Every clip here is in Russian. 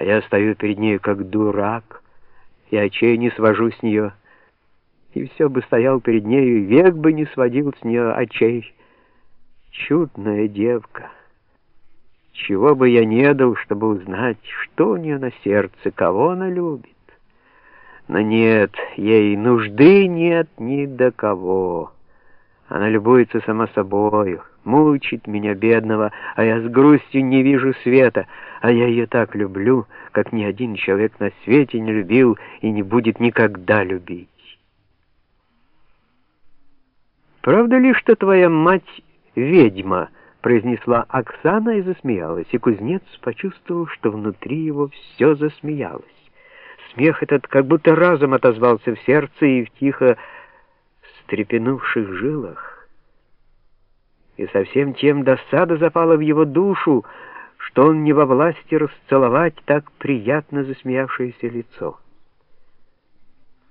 А я стою перед ней как дурак, и очей не свожу с нее, и все бы стоял перед нею, век бы не сводил с нее очей. Чудная девка. Чего бы я не дал, чтобы узнать, что у нее на сердце, кого она любит. Но нет, ей нужды нет ни до кого. Она любуется сама собою, мучит меня, бедного, а я с грустью не вижу света, а я ее так люблю, как ни один человек на свете не любил и не будет никогда любить. «Правда ли, что твоя мать ведьма?» — произнесла Оксана и засмеялась, и кузнец почувствовал, что внутри его все засмеялось. Смех этот как будто разом отозвался в сердце и в тихо встрепенувших жилах. И совсем тем досада запала в его душу, что он не во власти расцеловать так приятно засмеявшееся лицо.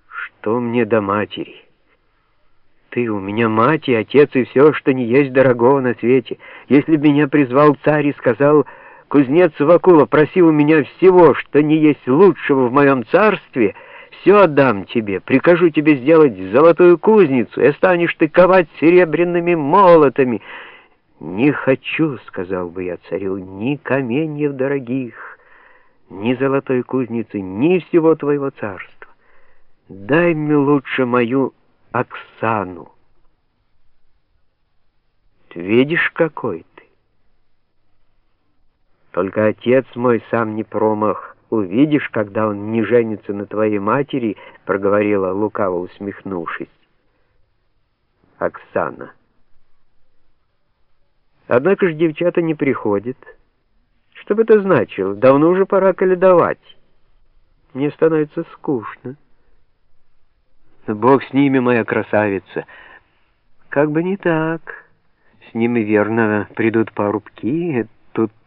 «Что мне до матери?» Ты у меня мать и отец, и все, что не есть дорогого на свете. Если б меня призвал царь и сказал, кузнец Вакула, проси у меня всего, что не есть лучшего в моем царстве, все отдам тебе, прикажу тебе сделать золотую кузницу, и станешь ты ковать серебряными молотами. Не хочу, сказал бы я царю, ни каменьев дорогих, ни золотой кузницы, ни всего твоего царства. Дай мне лучше мою Оксану. Ты видишь, какой ты? Только отец мой сам не промах. Увидишь, когда он не женится на твоей матери, проговорила лукаво усмехнувшись. Оксана. Однако ж девчата не приходят. Что бы это значило? Давно уже пора каледовать. Мне становится скучно. Бог с ними, моя красавица. Как бы не так. С ними, верно, придут порубки,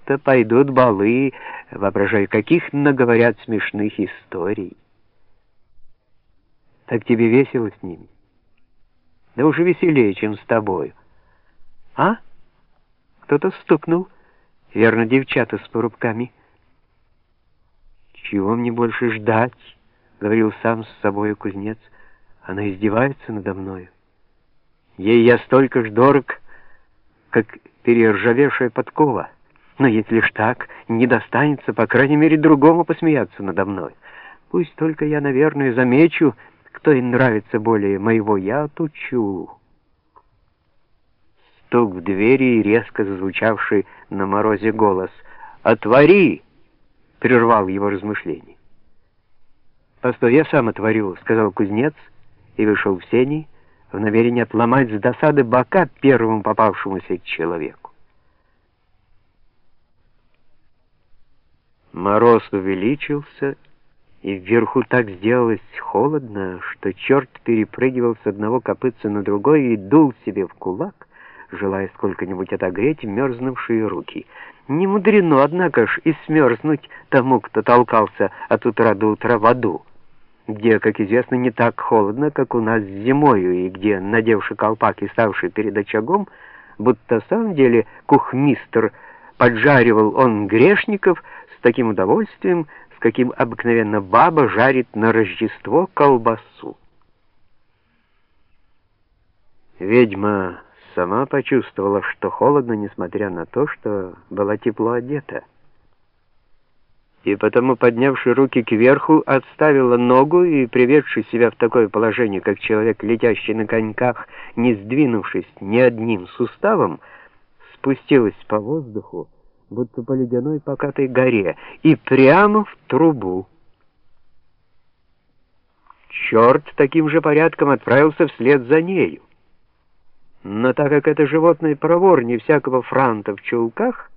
тут-то пойдут балы. Воображаю, каких наговорят смешных историй. Так тебе весело с ними? Да уже веселее, чем с тобою. А? Кто-то стукнул. Верно, девчата с порубками. Чего мне больше ждать? Говорил сам с собой кузнец. Она издевается надо мною. Ей я столько ж дорог, как перержавевшая подкова. Но если ж так, не достанется, по крайней мере, другому посмеяться надо мной. Пусть только я, наверное, замечу, кто им нравится более моего, я отучу. Стук в двери и резко зазвучавший на морозе голос «Отвори!» прервал его размышления. «Постой, я сам отворю», — сказал кузнец, — и вышел в сени в намерении отломать с досады бока первому попавшемуся человеку. Мороз увеличился, и вверху так сделалось холодно, что черт перепрыгивал с одного копытца на другой и дул себе в кулак, желая сколько-нибудь отогреть мерзнувшие руки. Не мудрено, однако ж, и смерзнуть тому, кто толкался от утра до утра в аду где, как известно, не так холодно, как у нас зимою, и где, надевший колпак и ставший перед очагом, будто в самом деле кухмистр поджаривал он грешников таким удовольствием, с каким обыкновенно баба жарит на Рождество колбасу. Ведьма сама почувствовала, что холодно, несмотря на то, что была тепло одета и потому, поднявши руки кверху, отставила ногу и, приведши себя в такое положение, как человек, летящий на коньках, не сдвинувшись ни одним суставом, спустилась по воздуху, будто по ледяной покатой горе, и прямо в трубу. Черт таким же порядком отправился вслед за нею. Но так как это животное проворнее всякого франта в чулках,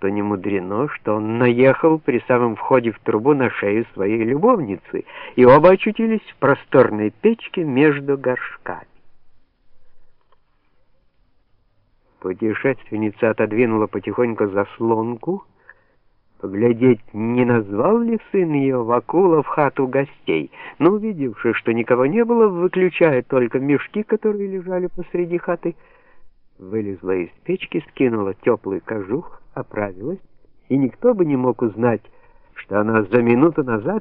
то не мудрено, что он наехал при самом входе в трубу на шею своей любовницы, и оба очутились в просторной печке между горшками. Путешественница отодвинула потихоньку заслонку, поглядеть, не назвал ли сын ее Вакула в хату гостей, но, увидевши, что никого не было, выключая только мешки, которые лежали посреди хаты, вылезла из печки, скинула теплый кожух, оправилась, и никто бы не мог узнать, что она за минуту назад